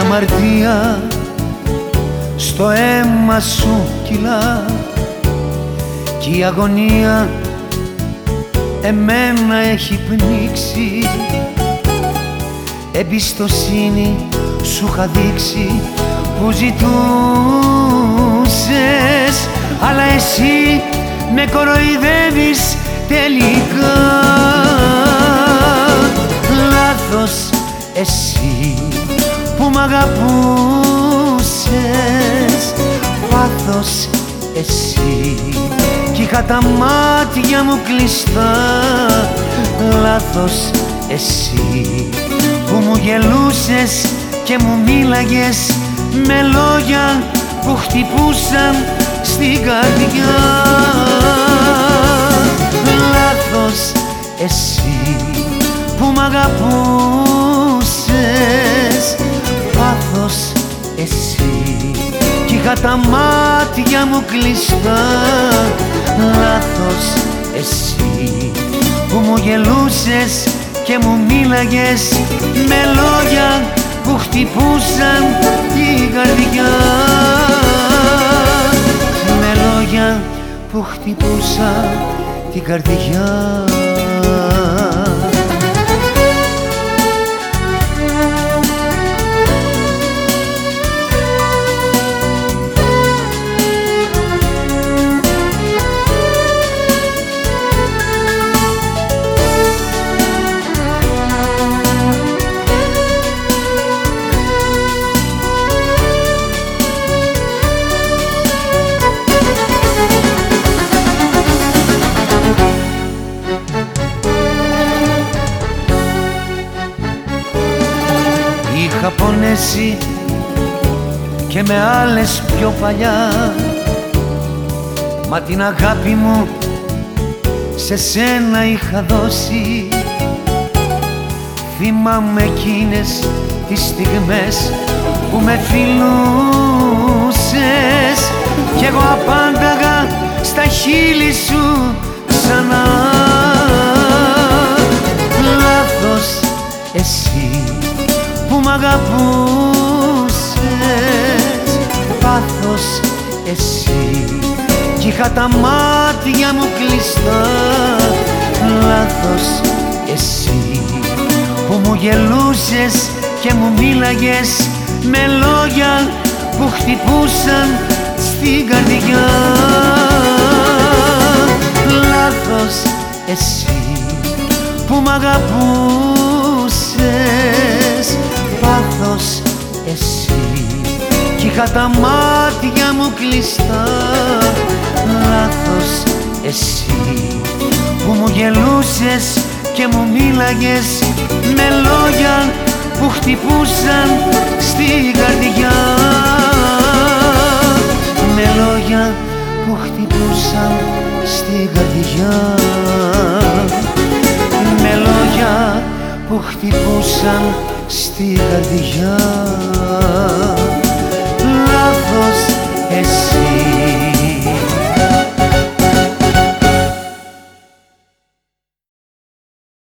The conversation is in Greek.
αμαρτία στο αίμα σου κυλά κι η αγωνία εμένα έχει πνίξει. Εμπιστοσύνη σου είχα δείξει που ζητούσες αλλά εσύ με κοροϊδεύεις τελικά αγαπούσες Πάθος εσύ. Κι είχα τα μάτια μου κλειστά Λάθος εσύ. Που μου γελούσες και μου μίλαγες με λόγια που χτυπούσαν στην καρδιά. Λάθος εσύ. Που μ' αγαπούσες εσύ. Κι είχα τα μάτια μου κλειστά Λάθος εσύ. Που μου γελούσες και μου μίλαγες με λόγια που χτυπούσαν την καρδιά. Με λόγια που χτυπούσαν την καρδιά Είχα πονέσει και με άλλες πιο παλιά. Μα την αγάπη μου σε σένα είχα δώσει. Θυμάμαι εκείνες τις στιγμές που με φιλούσες. Κι εγώ απάνταγα στα χείλη σου ξανά. Λάθος εσύ. που μ' αγαπούσες. Πάθος εσύ. Κι είχα τα μάτια μου κλειστά. Λάθος εσύ. Που μου γελούσες και μου μίλαγες με λόγια που χτυπούσαν στην καρδιά. Λάθος εσύ. Που μ' αγαπούσες Πάθος εσύ. Κι είχα τα μάτια μου κλειστά. Λάθος εσύ. Που μου γελούσες και μου μίλαγες με λόγια που χτυπούσαν στην καρδιά. Με λόγια που χτυπούσαν στην καρδιά. Με λόγια που χτυπούσαν στη καρδιά Λάθος